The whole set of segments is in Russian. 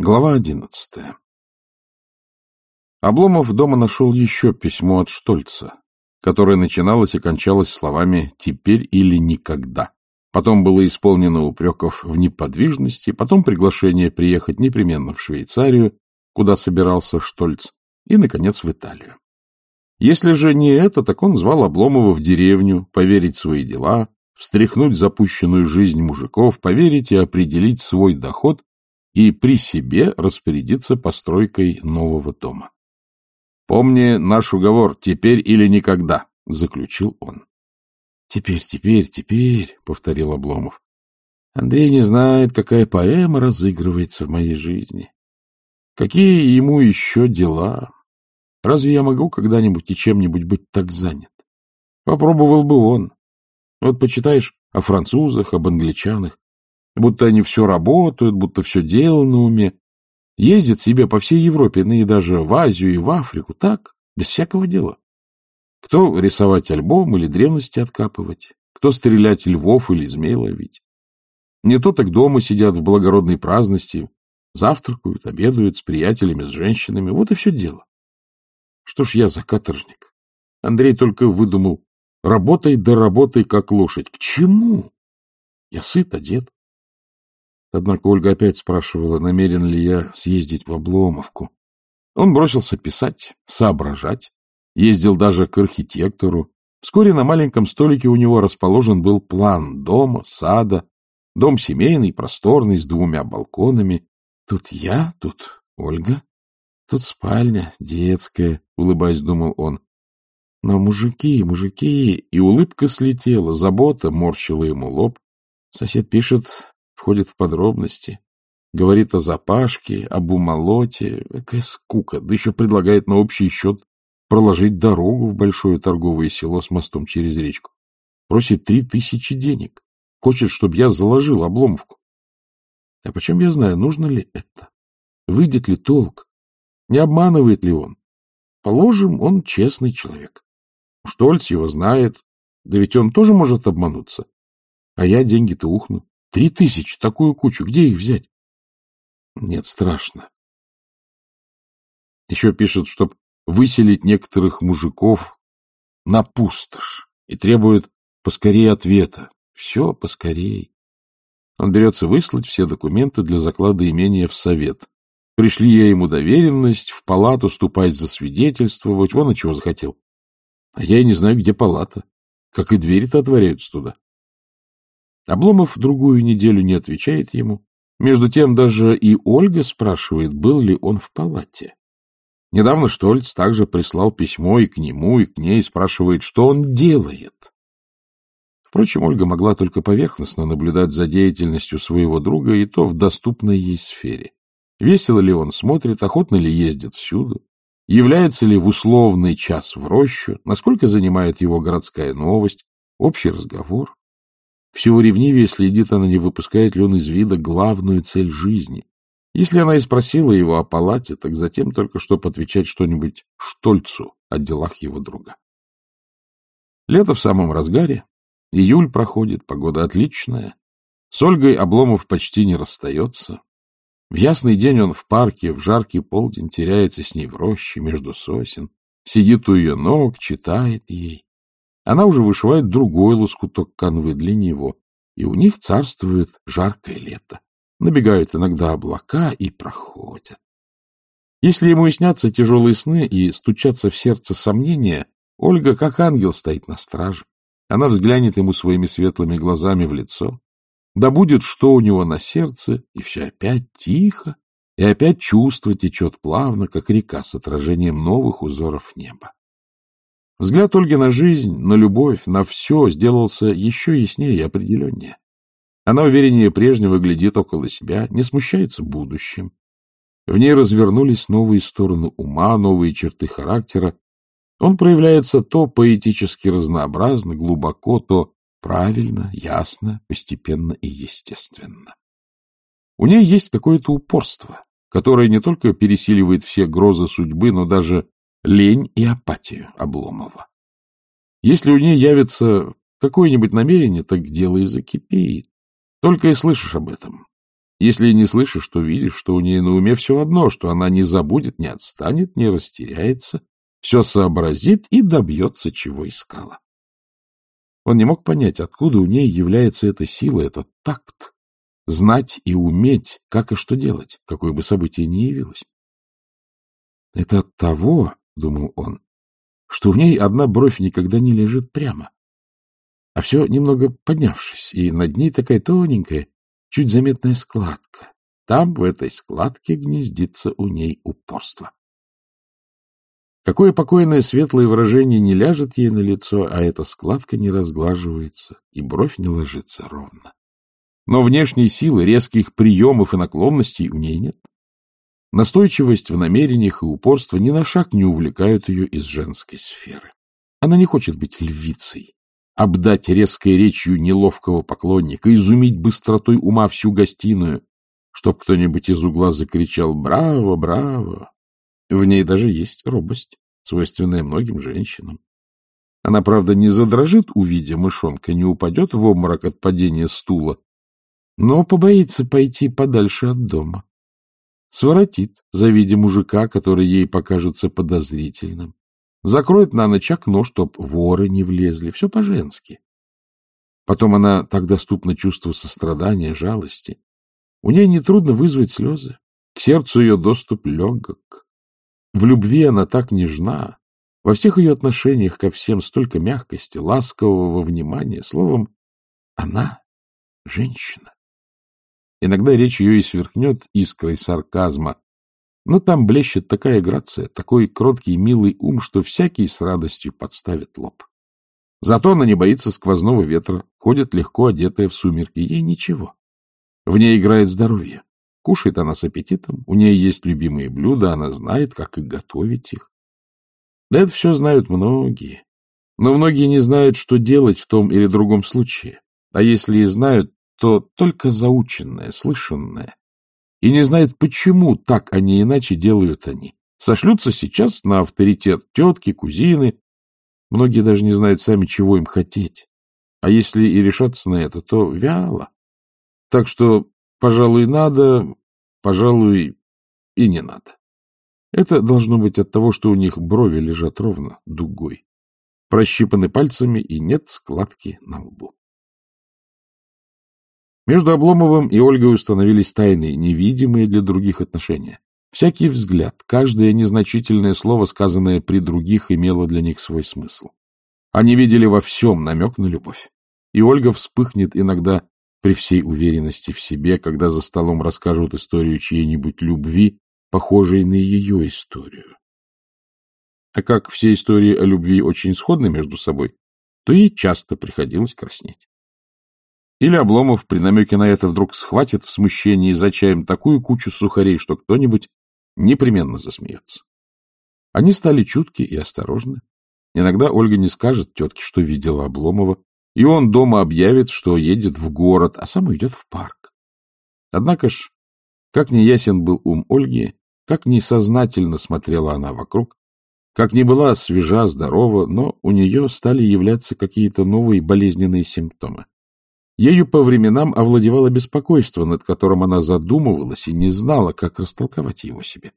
Глава одиннадцатая Обломов дома нашел еще письмо от Штольца, которое начиналось и кончалось словами «теперь или никогда». Потом было исполнено упреков в неподвижности, потом приглашение приехать непременно в Швейцарию, куда собирался Штольц, и, наконец, в Италию. Если же не это, так он звал Обломова в деревню, поверить свои дела, встряхнуть запущенную жизнь мужиков, поверить и определить свой доход и при себе распорядиться постройкой нового дома. «Помни наш уговор, теперь или никогда», — заключил он. «Теперь, теперь, теперь», — повторил Обломов. «Андрей не знает, какая поэма разыгрывается в моей жизни. Какие ему еще дела? Разве я могу когда-нибудь и чем-нибудь быть так занят? Попробовал бы он. Вот почитаешь о французах, об англичанах будто они все работают, будто все дело на уме. Ездят себе по всей Европе, ну и даже в Азию и в Африку, так, без всякого дела. Кто рисовать альбом или древности откапывать, кто стрелять львов или змей ловить. Не то так дома сидят в благородной праздности, завтракают, обедают с приятелями, с женщинами, вот и все дело. Что ж я за каторжник? Андрей только выдумал, работай да работай, как лошадь. К чему? Я сыт, одет. Однако Ольга опять спрашивала, намерен ли я съездить в Обломовку. Он бросился писать, соображать, ездил даже к архитектору. Вскоре на маленьком столике у него расположен был план дома, сада, дом семейный, просторный, с двумя балконами. Тут я, тут Ольга, тут спальня, детская, улыбаясь, думал он. Но мужики, мужики, и улыбка слетела, забота морщила ему лоб. Сосед пишет, входит в подробности, говорит о запашке, об умолоте. Какая скука! Да еще предлагает на общий счет проложить дорогу в большое торговое село с мостом через речку. Просит три тысячи денег. Хочет, чтобы я заложил обломовку. А почем я знаю, нужно ли это? Выйдет ли толк? Не обманывает ли он? Положим, он честный человек. Штольц его знает, да ведь он тоже может обмануться. А я деньги-то ухну. Три тысячи, такую кучу, где их взять? Нет, страшно. Еще пишет, чтоб выселить некоторых мужиков на пустошь и требует поскорее ответа. Все поскорей. Он берется выслать все документы для заклада имения в совет. Пришли я ему доверенность, в палату ступать засвидетельствовать, вон и чего захотел. А я и не знаю, где палата. Как и двери-то отворяются туда. Обломов другую неделю не отвечает ему. Между тем даже и Ольга спрашивает, был ли он в палате. Недавно Штольц также прислал письмо и к нему, и к ней, спрашивает, что он делает. Впрочем, Ольга могла только поверхностно наблюдать за деятельностью своего друга, и то в доступной ей сфере. Весело ли он смотрит, охотно ли ездит всюду, является ли в условный час в рощу, насколько занимает его городская новость, общий разговор. Всего ревнивее следит она, не выпускает ли он из вида главную цель жизни. Если она и спросила его о палате, так затем только чтобы отвечать что-нибудь Штольцу о делах его друга. Лето в самом разгаре, июль проходит, погода отличная. С Ольгой Обломов почти не расстается. В ясный день он в парке, в жаркий полдень теряется с ней в роще между сосен, сидит у ее ног, читает ей. Она уже вышивает другой лоскуток канвы для него, и у них царствует жаркое лето. Набегают иногда облака и проходят. Если ему и снятся тяжелые сны и стучатся в сердце сомнения, Ольга, как ангел, стоит на страже. Она взглянет ему своими светлыми глазами в лицо, да будет, что у него на сердце, и все опять тихо, и опять чувство течет плавно, как река с отражением новых узоров неба. Взгляд Ольги на жизнь, на любовь, на все сделался еще яснее и определеннее. Она увереннее прежнего глядит около себя, не смущается будущим. В ней развернулись новые стороны ума, новые черты характера. Он проявляется то поэтически разнообразно, глубоко, то правильно, ясно, постепенно и естественно. У ней есть какое-то упорство, которое не только пересиливает все грозы судьбы, но даже лень и апатию Обломова. Если у нее явится какое-нибудь намерение, так дело и закипеет. Только и слышишь об этом. Если не слышишь, то видишь, что у нее на уме все одно, что она не забудет, не отстанет, не растеряется, все сообразит и добьется, чего искала. Он не мог понять, откуда у ней является эта сила, этот такт, знать и уметь, как и что делать, какое бы событие ни явилось. Это от того, — думал он, — что в ней одна бровь никогда не лежит прямо, а все немного поднявшись, и над ней такая тоненькая, чуть заметная складка. Там, в этой складке, гнездится у ней упорство. Какое покойное светлое выражение не ляжет ей на лицо, а эта складка не разглаживается, и бровь не ложится ровно. Но внешней силы, резких приемов и наклонностей у ней нет. Настойчивость в намерениях и упорство ни на шаг не увлекают ее из женской сферы. Она не хочет быть львицей, обдать резкой речью неловкого поклонника, изумить быстротой ума всю гостиную, чтоб кто-нибудь из угла закричал «Браво, браво!». В ней даже есть робость, свойственная многим женщинам. Она, правда, не задрожит, увидя мышонка, не упадет в обморок от падения стула, но побоится пойти подальше от дома. Своротит, завидя мужика, который ей покажется подозрительным. Закроет на ночь окно, чтоб воры не влезли. Все по-женски. Потом она так доступна чувству сострадания, жалости. У ней нетрудно вызвать слезы. К сердцу ее доступ легок. В любви она так нежна. Во всех ее отношениях ко всем столько мягкости, ласкового внимания. Словом, она женщина. Иногда речь ее и сверкнет искрой сарказма, но там блещет такая грация, такой кроткий милый ум, что всякий с радостью подставит лоб. Зато она не боится сквозного ветра, ходит легко одетая в сумерки, ей ничего. В ней играет здоровье. Кушает она с аппетитом, у нее есть любимые блюда, она знает, как и готовить их. Да это все знают многие. Но многие не знают, что делать в том или другом случае. А если и знают, то только заученное, слышанное. И не знает, почему так, а не иначе делают они. Сошлются сейчас на авторитет тетки, кузины. Многие даже не знают сами, чего им хотеть. А если и решаться на это, то вяло. Так что, пожалуй, надо, пожалуй, и не надо. Это должно быть от того, что у них брови лежат ровно, дугой, прощипаны пальцами и нет складки на лбу. Между Обломовым и Ольгой установились тайные, невидимые для других отношения. Всякий взгляд, каждое незначительное слово, сказанное при других, имело для них свой смысл. Они видели во всем намек на любовь. И Ольга вспыхнет иногда при всей уверенности в себе, когда за столом расскажут историю чьей-нибудь любви, похожей на ее историю. А как все истории о любви очень сходны между собой, то ей часто приходилось краснеть. Или Обломов при намеке на это вдруг схватит в смущении за чаем такую кучу сухарей, что кто-нибудь непременно засмеется. Они стали чутки и осторожны. Иногда Ольга не скажет тетке, что видела Обломова, и он дома объявит, что едет в город, а сам идет в парк. Однако ж, как неясен был ум Ольги, как несознательно смотрела она вокруг, как не была свежа, здорова, но у нее стали являться какие-то новые болезненные симптомы. Ею по временам овладевало беспокойство, над которым она задумывалась и не знала, как растолковать его себе.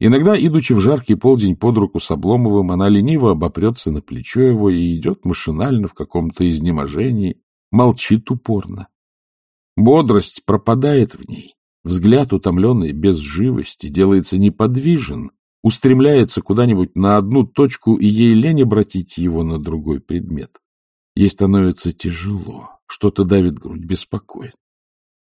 Иногда, идучи в жаркий полдень под руку с Обломовым, она лениво обопрется на плечо его и идет машинально в каком-то изнеможении, молчит упорно. Бодрость пропадает в ней, взгляд утомленный, без живости, делается неподвижен, устремляется куда-нибудь на одну точку, и ей лень обратить его на другой предмет. Ей становится тяжело, что-то давит грудь, беспокоит.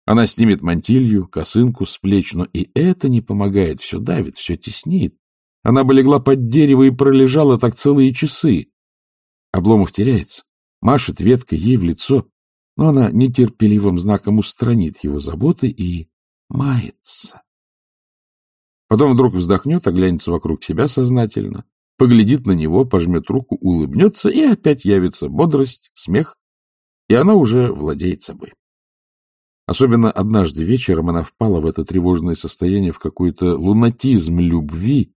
Она снимет мантилью, косынку с плеч, но и это не помогает, все давит, все теснит. Она бы легла под дерево и пролежала так целые часы. Обломов теряется, машет веткой ей в лицо, но она нетерпеливым знаком устранит его заботы и мается. Потом вдруг вздохнет, оглянется вокруг себя сознательно, поглядит на него, пожмет руку, улыбнется, и опять явится бодрость, смех, и она уже владеет собой. Особенно однажды вечером она впала в это тревожное состояние, в какой-то лунатизм любви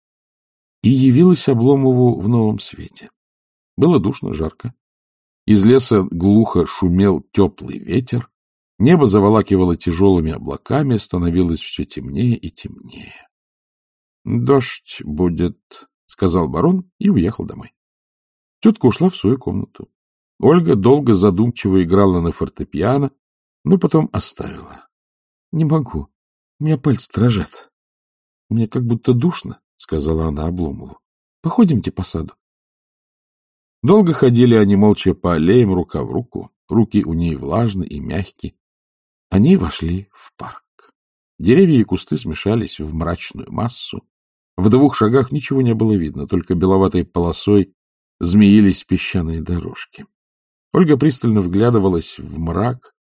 и явилась Обломову в новом свете. Было душно, жарко. Из леса глухо шумел теплый ветер, Небо заволакивало тяжелыми облаками, становилось все темнее и темнее. — Дождь будет, — сказал барон и уехал домой. Тетка ушла в свою комнату. Ольга долго задумчиво играла на фортепиано, но потом оставила. — Не могу. У меня пальцы дрожат. — Мне как будто душно, — сказала она Обломову. — Походимте по саду. Долго ходили они молча по аллеям рука в руку. Руки у ней влажные и мягкие. Они вошли в парк. Деревья и кусты смешались в мрачную массу. В двух шагах ничего не было видно, только беловатой полосой змеились песчаные дорожки. Ольга пристально вглядывалась в мрак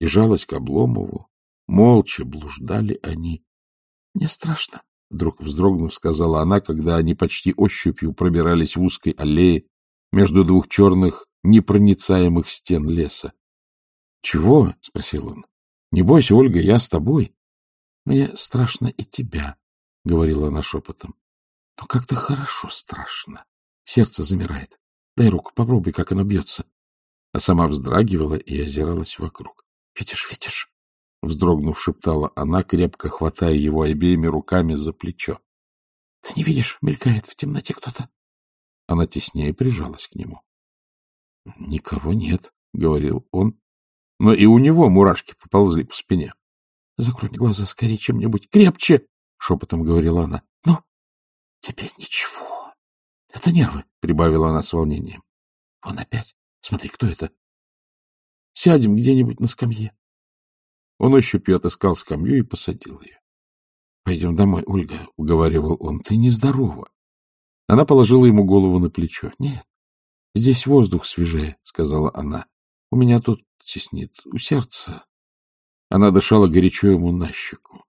и жалась к Обломову. Молча блуждали они. — Мне страшно, — вдруг вздрогнув, сказала она, когда они почти ощупью пробирались в узкой аллее между двух черных непроницаемых стен леса. — Чего? — спросил он. — Не бойся, Ольга, я с тобой. — Мне страшно и тебя, — говорила она шепотом. — Но как-то хорошо страшно. Сердце замирает. Дай руку, попробуй, как оно бьется. А сама вздрагивала и озиралась вокруг. — Видишь, видишь? — вздрогнув, шептала она, крепко хватая его обеими руками за плечо. — Ты не видишь, мелькает в темноте кто-то. Она теснее прижалась к нему. — Никого нет, — говорил он, но и у него мурашки поползли по спине. — Закрой глаза скорее чем-нибудь крепче, — шепотом говорила она. — Ну, теперь ничего. — Это нервы, — прибавила она с волнением. — Вон опять. Смотри, кто это? Сядем где-нибудь на скамье. Он ощупью отыскал скамью и посадил ее. — Пойдем домой, Ольга, — уговаривал он. — Ты нездорова. Она положила ему голову на плечо. — Нет, здесь воздух свежее, — сказала она. — У меня тут теснит, у сердца. Она дышала горячо ему на щеку.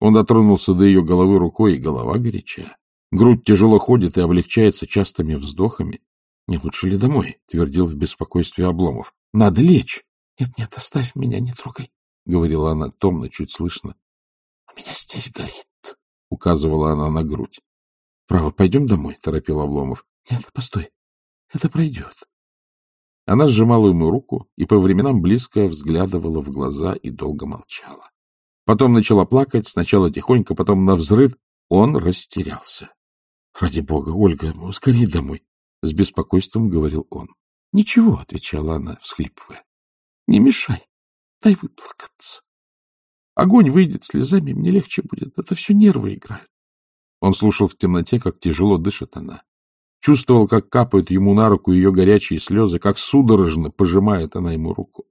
Он дотронулся до ее головы рукой, и голова горячая. Грудь тяжело ходит и облегчается частыми вздохами. — Не лучше ли домой? — твердил в беспокойстве Обломов. — Надо лечь. Нет, — Нет-нет, оставь меня, не трогай, — говорила она томно, чуть слышно. — У меня здесь горит, — указывала она на грудь. — Право, пойдем домой, — торопил Обломов. — Нет, постой, это пройдет. Она сжимала ему руку и по временам близко взглядывала в глаза и долго молчала. Потом начала плакать, сначала тихонько, потом навзрыд. Он растерялся. — Ради бога, Ольга, скорее домой, — с беспокойством говорил он. — Ничего, — отвечала она, всхлипывая. — Не мешай, дай выплакаться. Огонь выйдет слезами, мне легче будет. Это все нервы играют. Он слушал в темноте, как тяжело дышит она. Чувствовал, как капают ему на руку ее горячие слезы, как судорожно пожимает она ему руку.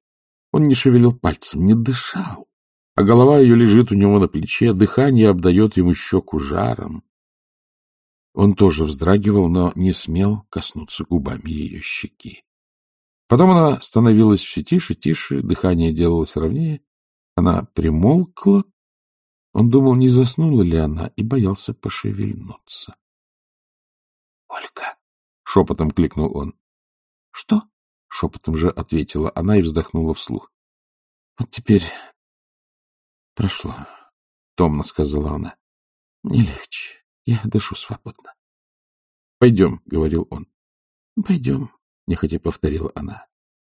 Он не шевелил пальцем, не дышал, а голова ее лежит у него на плече, дыхание обдает ему щеку жаром. Он тоже вздрагивал, но не смел коснуться губами ее щеки. Потом она становилась все тише, тише, дыхание делалось ровнее. Она примолкла. Он думал, не заснула ли она, и боялся пошевельнуться. — Ольга! — шепотом кликнул он. — Что? — шепотом же ответила она и вздохнула вслух. — Вот теперь прошло, — томно сказала она. — Мне легче. Я дышу свободно. — Пойдем, — говорил он. — Пойдем, — нехотя повторила она.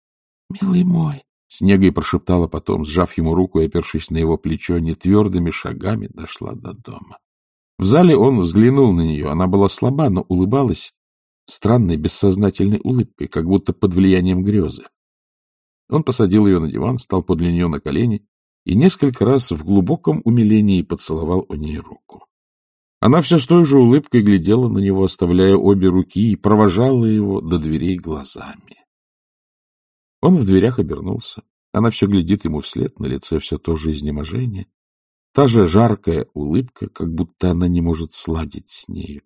— Милый мой, — снегой прошептала потом, сжав ему руку и опершись на его плечо, нетвердыми шагами дошла до дома. В зале он взглянул на нее. Она была слаба, но улыбалась странной, бессознательной улыбкой, как будто под влиянием грезы. Он посадил ее на диван, стал подле нее на колени и несколько раз в глубоком умилении поцеловал у ней руку. Она все с той же улыбкой глядела на него, оставляя обе руки, и провожала его до дверей глазами. Он в дверях обернулся. Она все глядит ему вслед, на лице все то же изнеможение. Та же жаркая улыбка, как будто она не может сладить с нею.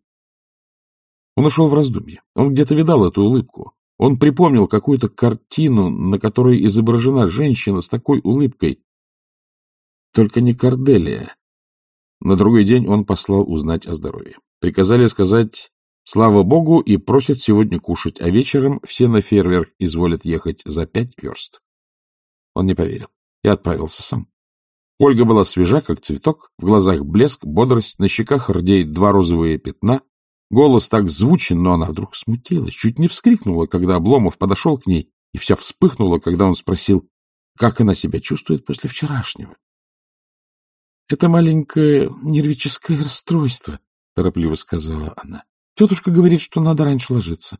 Он ушел в раздумье. Он где-то видал эту улыбку. Он припомнил какую-то картину, на которой изображена женщина с такой улыбкой. Только не Корделия, на другой день он послал узнать о здоровье. Приказали сказать «Слава Богу» и просят сегодня кушать, а вечером все на фейерверк изволят ехать за пять верст. Он не поверил и отправился сам. Ольга была свежа, как цветок, в глазах блеск, бодрость, на щеках рдеет два розовые пятна. Голос так звучен, но она вдруг смутилась, чуть не вскрикнула, когда Обломов подошел к ней, и вся вспыхнула, когда он спросил, как она себя чувствует после вчерашнего. — Это маленькое нервическое расстройство, — торопливо сказала она. — Тетушка говорит, что надо раньше ложиться.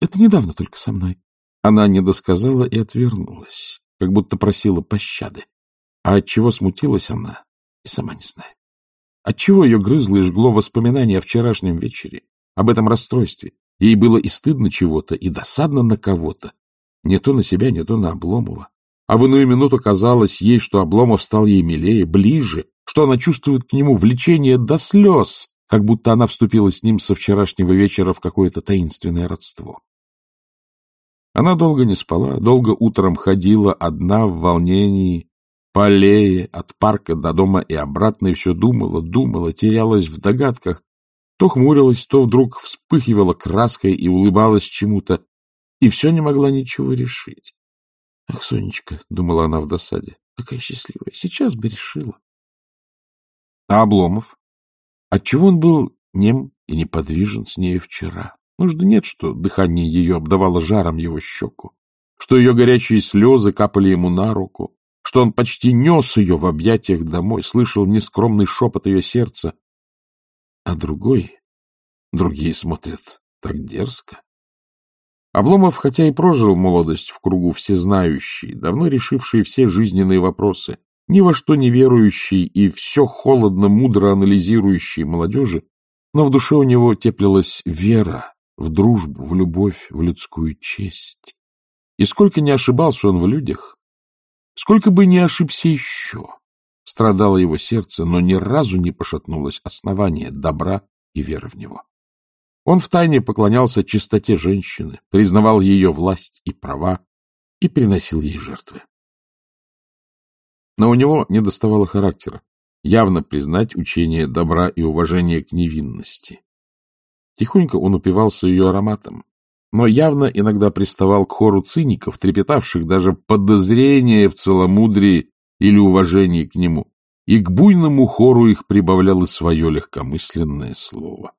Это недавно только со мной. Она не досказала и отвернулась, как будто просила пощады. А от чего смутилась она, и сама не знает. Отчего ее грызло и жгло воспоминания о вчерашнем вечере, об этом расстройстве. Ей было и стыдно чего-то, и досадно на кого-то. Не то на себя, не то на Обломова. А в иную минуту казалось ей, что Обломов стал ей милее, ближе, что она чувствует к нему влечение до слез, как будто она вступила с ним со вчерашнего вечера в какое-то таинственное родство. Она долго не спала, долго утром ходила одна в волнении, по аллее, от парка до дома и обратно, и все думала, думала, терялась в догадках, то хмурилась, то вдруг вспыхивала краской и улыбалась чему-то, и все не могла ничего решить. Ах, Сонечка, — думала она в досаде, — какая счастливая, сейчас бы решила. А Обломов? Отчего он был нем и неподвижен с нею вчера? Нужды нет, что дыхание ее обдавало жаром его щеку, что ее горячие слезы капали ему на руку, что он почти нес ее в объятиях домой, слышал нескромный шепот ее сердца. А другой, другие смотрят так дерзко. Обломов, хотя и прожил молодость в кругу всезнающий, давно решивший все жизненные вопросы, ни во что не верующий и все холодно-мудро анализирующий молодежи, но в душе у него теплилась вера в дружбу, в любовь, в людскую честь. И сколько не ошибался он в людях, сколько бы не ошибся еще, страдало его сердце, но ни разу не пошатнулось основание добра и веры в него. Он втайне поклонялся чистоте женщины, признавал ее власть и права и приносил ей жертвы. Но у него не доставало характера явно признать учение добра и уважения к невинности. Тихонько он упивался ее ароматом, но явно иногда приставал к хору циников, трепетавших даже подозрения в целомудрии или уважении к нему, и к буйному хору их прибавлял и свое легкомысленное слово.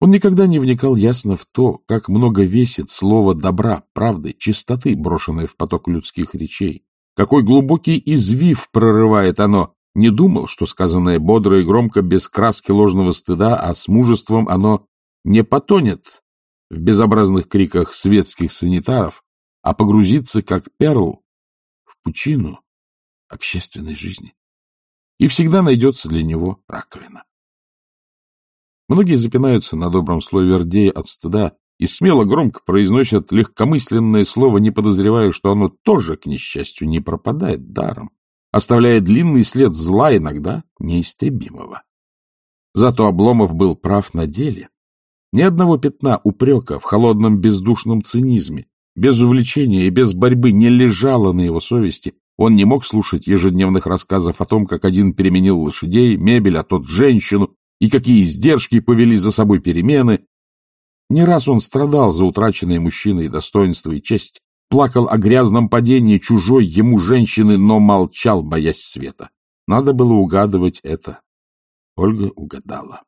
Он никогда не вникал ясно в то, как много весит слово добра, правды, чистоты, брошенное в поток людских речей, какой глубокий извив прорывает оно, не думал, что сказанное бодро и громко, без краски ложного стыда, а с мужеством оно не потонет в безобразных криках светских санитаров, а погрузится, как перл, в пучину общественной жизни. И всегда найдется для него раковина. Многие запинаются на добром слове Вердея от стыда и смело громко произносят легкомысленное слово, не подозревая, что оно тоже, к несчастью, не пропадает даром оставляя длинный след зла, иногда неистребимого. Зато Обломов был прав на деле. Ни одного пятна упрека в холодном бездушном цинизме, без увлечения и без борьбы не лежало на его совести. Он не мог слушать ежедневных рассказов о том, как один переменил лошадей, мебель, а тот женщину, и какие издержки повели за собой перемены. Не раз он страдал за утраченные мужчиной достоинство и честь, плакал о грязном падении чужой ему женщины, но молчал, боясь света. Надо было угадывать это. Ольга угадала.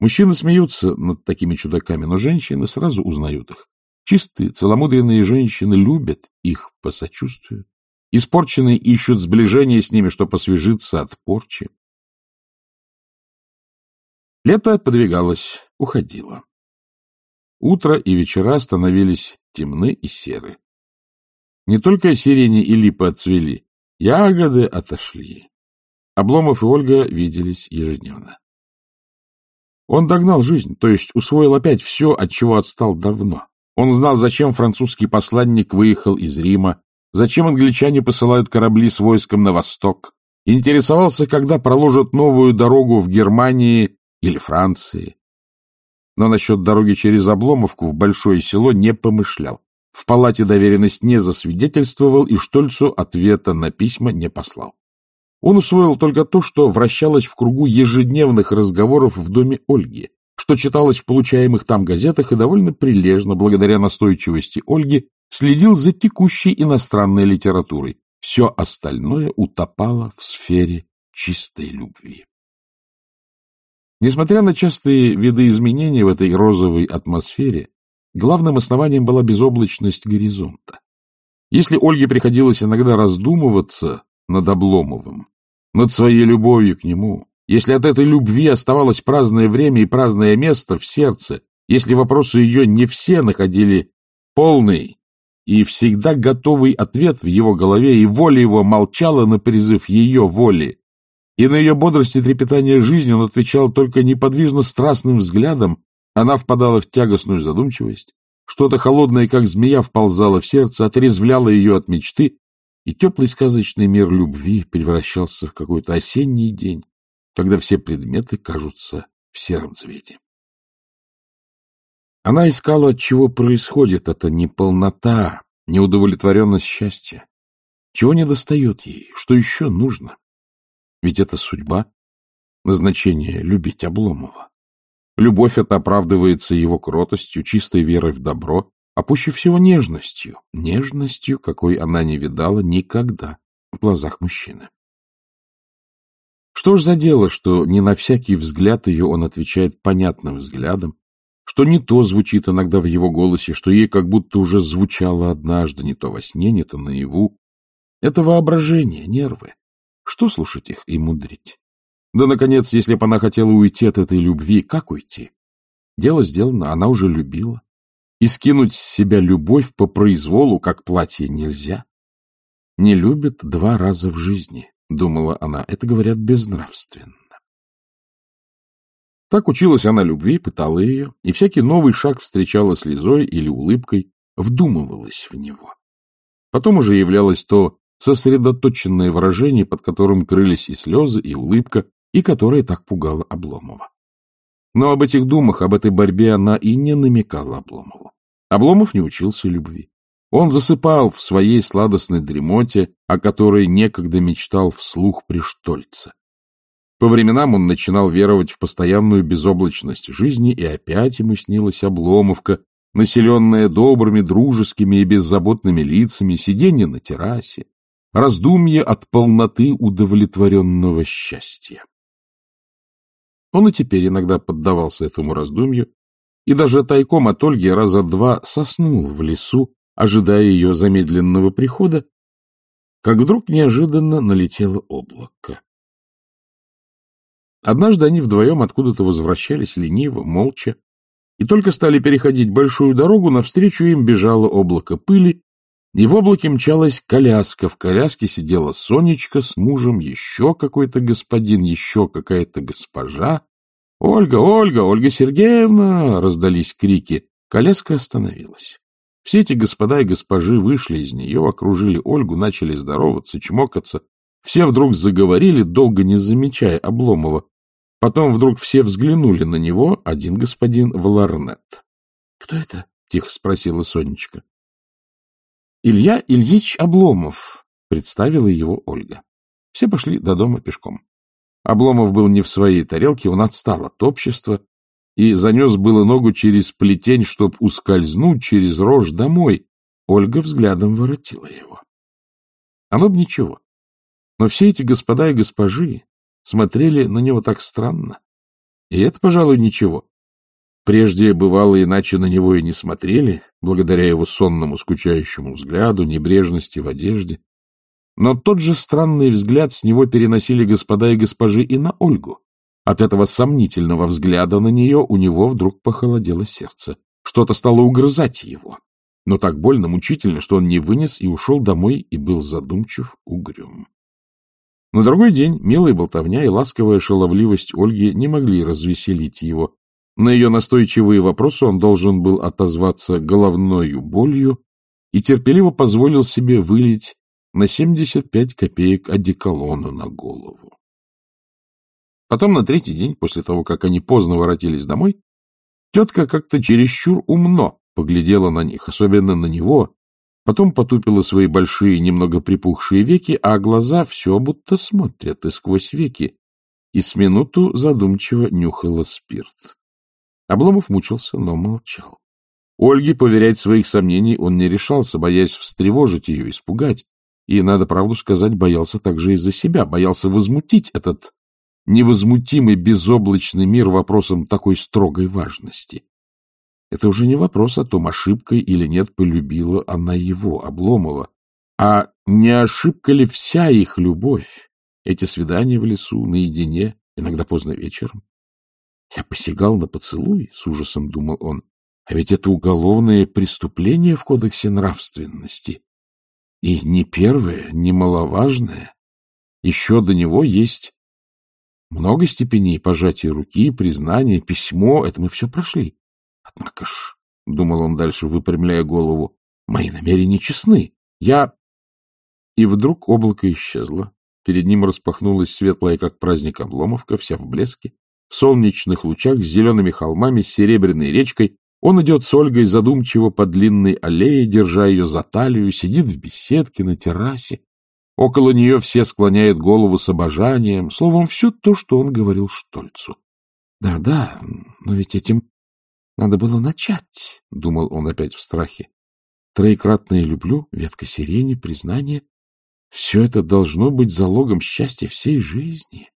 Мужчины смеются над такими чудаками, но женщины сразу узнают их. Чистые, целомудренные женщины любят их по сочувствию. Испорченные ищут сближение с ними, чтобы освежиться от порчи. Лето подвигалось, уходило. Утро и вечера становились темны и серы. Не только сирени и липы отцвели, ягоды отошли. Обломов и Ольга виделись ежедневно. Он догнал жизнь, то есть усвоил опять все, от чего отстал давно. Он знал, зачем французский посланник выехал из Рима, зачем англичане посылают корабли с войском на восток, интересовался, когда проложат новую дорогу в Германии или Франции, но насчет дороги через Обломовку в Большое село не помышлял. В палате доверенность не засвидетельствовал и Штольцу ответа на письма не послал. Он усвоил только то, что вращалось в кругу ежедневных разговоров в доме Ольги, что читалось в получаемых там газетах и довольно прилежно, благодаря настойчивости Ольги, следил за текущей иностранной литературой. Все остальное утопало в сфере чистой любви. Несмотря на частые видоизменения в этой розовой атмосфере, главным основанием была безоблачность горизонта. Если Ольге приходилось иногда раздумываться над Обломовым, над своей любовью к нему, если от этой любви оставалось праздное время и праздное место в сердце, если вопросы ее не все находили полный и всегда готовый ответ в его голове, и воля его молчала на призыв ее воли, и на ее бодрость и трепетание жизни он отвечал только неподвижно страстным взглядом, она впадала в тягостную задумчивость, что-то холодное, как змея, вползало в сердце, отрезвляло ее от мечты, и теплый сказочный мир любви превращался в какой-то осенний день, когда все предметы кажутся в сером цвете. Она искала, от чего происходит эта неполнота, неудовлетворенность счастья. Чего не достает ей, что еще нужно? Ведь это судьба, назначение любить Обломова. Любовь эта оправдывается его кротостью, чистой верой в добро, а пуще всего нежностью, нежностью, какой она не видала никогда в глазах мужчины. Что ж за дело, что не на всякий взгляд ее он отвечает понятным взглядом, что не то звучит иногда в его голосе, что ей как будто уже звучало однажды, не то во сне, не то наяву. Это воображение, нервы. Что слушать их и мудрить? Да, наконец, если бы она хотела уйти от этой любви, как уйти? Дело сделано, она уже любила. И скинуть с себя любовь по произволу, как платье, нельзя. Не любят два раза в жизни, думала она. Это, говорят, безнравственно. Так училась она любви, пытала ее, и всякий новый шаг встречала слезой или улыбкой, вдумывалась в него. Потом уже являлось то сосредоточенное выражение, под которым крылись и слезы, и улыбка, и которая так пугала Обломова. Но об этих думах, об этой борьбе она и не намекала Обломову. Обломов не учился любви. Он засыпал в своей сладостной дремоте, о которой некогда мечтал вслух при Штольце. По временам он начинал веровать в постоянную безоблачность жизни, и опять ему снилась Обломовка, населенная добрыми, дружескими и беззаботными лицами, сиденье на террасе, раздумье от полноты удовлетворенного счастья. Он и теперь иногда поддавался этому раздумью, и даже тайком от Ольги раза два соснул в лесу, ожидая ее замедленного прихода, как вдруг неожиданно налетело облако. Однажды они вдвоем откуда-то возвращались лениво, молча, и только стали переходить большую дорогу, навстречу им бежало облако пыли, и в облаке мчалась коляска. В коляске сидела Сонечка с мужем, еще какой-то господин, еще какая-то госпожа. «Ольга, Ольга, Ольга Сергеевна!» — раздались крики. Коляска остановилась. Все эти господа и госпожи вышли из нее, окружили Ольгу, начали здороваться, чмокаться. Все вдруг заговорили, долго не замечая Обломова. Потом вдруг все взглянули на него, один господин в ларнет. — Кто это? — тихо спросила Сонечка. Илья Ильич Обломов, представила его Ольга. Все пошли до дома пешком. Обломов был не в своей тарелке, он отстал от общества и занес было ногу через плетень, чтоб ускользнуть через рожь домой. Ольга взглядом воротила его. Оно б ничего. Но все эти господа и госпожи смотрели на него так странно. И это, пожалуй, ничего. Прежде, бывало, иначе на него и не смотрели, благодаря его сонному, скучающему взгляду, небрежности в одежде. Но тот же странный взгляд с него переносили господа и госпожи и на Ольгу. От этого сомнительного взгляда на нее у него вдруг похолодело сердце. Что-то стало угрызать его. Но так больно, мучительно, что он не вынес и ушел домой и был задумчив, угрюм. На другой день милая болтовня и ласковая шаловливость Ольги не могли развеселить его, на ее настойчивые вопросы он должен был отозваться головною болью и терпеливо позволил себе вылить на 75 копеек одеколону на голову. Потом на третий день, после того, как они поздно воротились домой, тетка как-то чересчур умно поглядела на них, особенно на него, потом потупила свои большие, немного припухшие веки, а глаза все будто смотрят и сквозь веки, и с минуту задумчиво нюхала спирт. Обломов мучился, но молчал. Ольге поверять своих сомнений он не решался, боясь встревожить ее, испугать. И, надо правду сказать, боялся также и за себя, боялся возмутить этот невозмутимый безоблачный мир вопросом такой строгой важности. Это уже не вопрос о том, ошибкой или нет полюбила она его, Обломова, А не ошибка ли вся их любовь? Эти свидания в лесу, наедине, иногда поздно вечером? Я посягал на поцелуй, с ужасом думал он. А ведь это уголовное преступление в кодексе нравственности. И не первое, не маловажное. Еще до него есть много степеней пожатия руки, признания, письмо. Это мы все прошли. Однако ж, — думал он дальше, выпрямляя голову, — мои намерения честны. Я... И вдруг облако исчезло. Перед ним распахнулась светлая, как праздник обломовка, вся в блеске. В солнечных лучах с зелеными холмами, с серебряной речкой. Он идет с Ольгой задумчиво по длинной аллее, держа ее за талию, сидит в беседке на террасе. Около нее все склоняют голову с обожанием. Словом, все то, что он говорил Штольцу. Да, — Да-да, но ведь этим надо было начать, — думал он опять в страхе. Троекратное люблю, ветка сирени, признание — все это должно быть залогом счастья всей жизни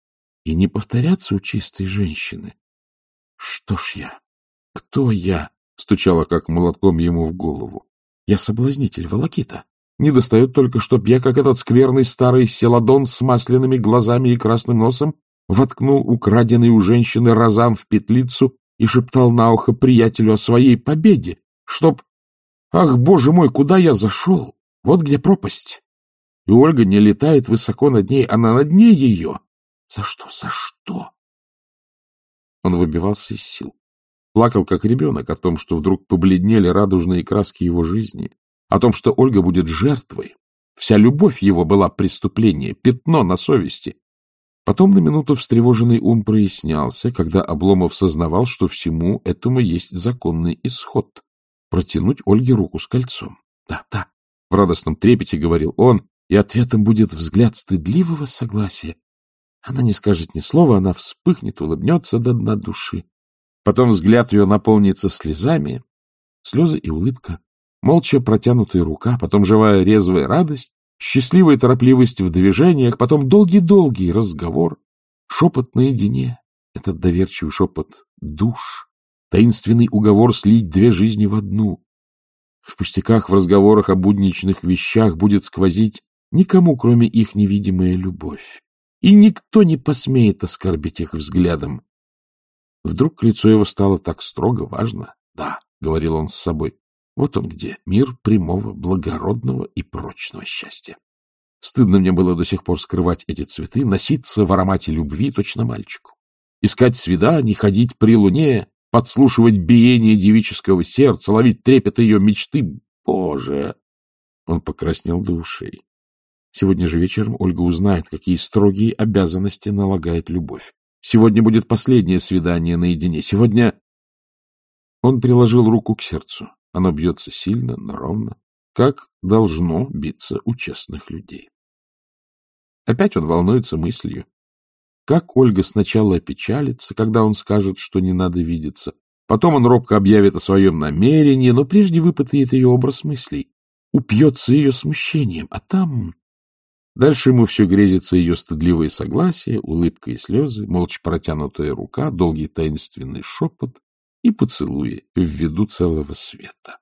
и не повторяться у чистой женщины. Что ж я? Кто я? — стучало как молотком ему в голову. Я соблазнитель Волокита. Не достает только, чтоб я, как этот скверный старый селадон с масляными глазами и красным носом, воткнул украденный у женщины розан в петлицу и шептал на ухо приятелю о своей победе, чтоб... Ах, боже мой, куда я зашел? Вот где пропасть. И Ольга не летает высоко над ней, она над ней ее. За что, за что? Он выбивался из сил. Плакал, как ребенок, о том, что вдруг побледнели радужные краски его жизни, о том, что Ольга будет жертвой. Вся любовь его была преступление, пятно на совести. Потом на минуту встревоженный ум прояснялся, когда Обломов сознавал, что всему этому есть законный исход — протянуть Ольге руку с кольцом. Да, да, в радостном трепете говорил он, и ответом будет взгляд стыдливого согласия. Она не скажет ни слова, она вспыхнет, улыбнется до дна души. Потом взгляд ее наполнится слезами, слезы и улыбка, молча протянутая рука, потом живая резвая радость, счастливая торопливость в движениях, потом долгий-долгий разговор, шепот наедине, этот доверчивый шепот душ, таинственный уговор слить две жизни в одну. В пустяках, в разговорах о будничных вещах будет сквозить никому, кроме их, невидимая любовь. И никто не посмеет оскорбить их взглядом. Вдруг лицо его стало так строго важно. Да, — говорил он с собой, вот он где, мир прямого, благородного и прочного счастья. Стыдно мне было до сих пор скрывать эти цветы, носиться в аромате любви точно мальчику. Искать свиданий, ходить при луне, подслушивать биение девического сердца, ловить трепет ее мечты. Боже! Он покраснел до ушей. Сегодня же вечером Ольга узнает, какие строгие обязанности налагает любовь. Сегодня будет последнее свидание наедине. Сегодня... Он приложил руку к сердцу. Оно бьется сильно, но ровно, как должно биться у честных людей. Опять он волнуется мыслью. Как Ольга сначала опечалится, когда он скажет, что не надо видеться, потом он робко объявит о своем намерении, но прежде выпытает ее образ мыслей, упьется ее смущением, а там... Дальше ему все грезится ее стыдливое согласие, улыбка и слезы, молча протянутая рука, долгий таинственный шепот, и поцелуи в виду целого света.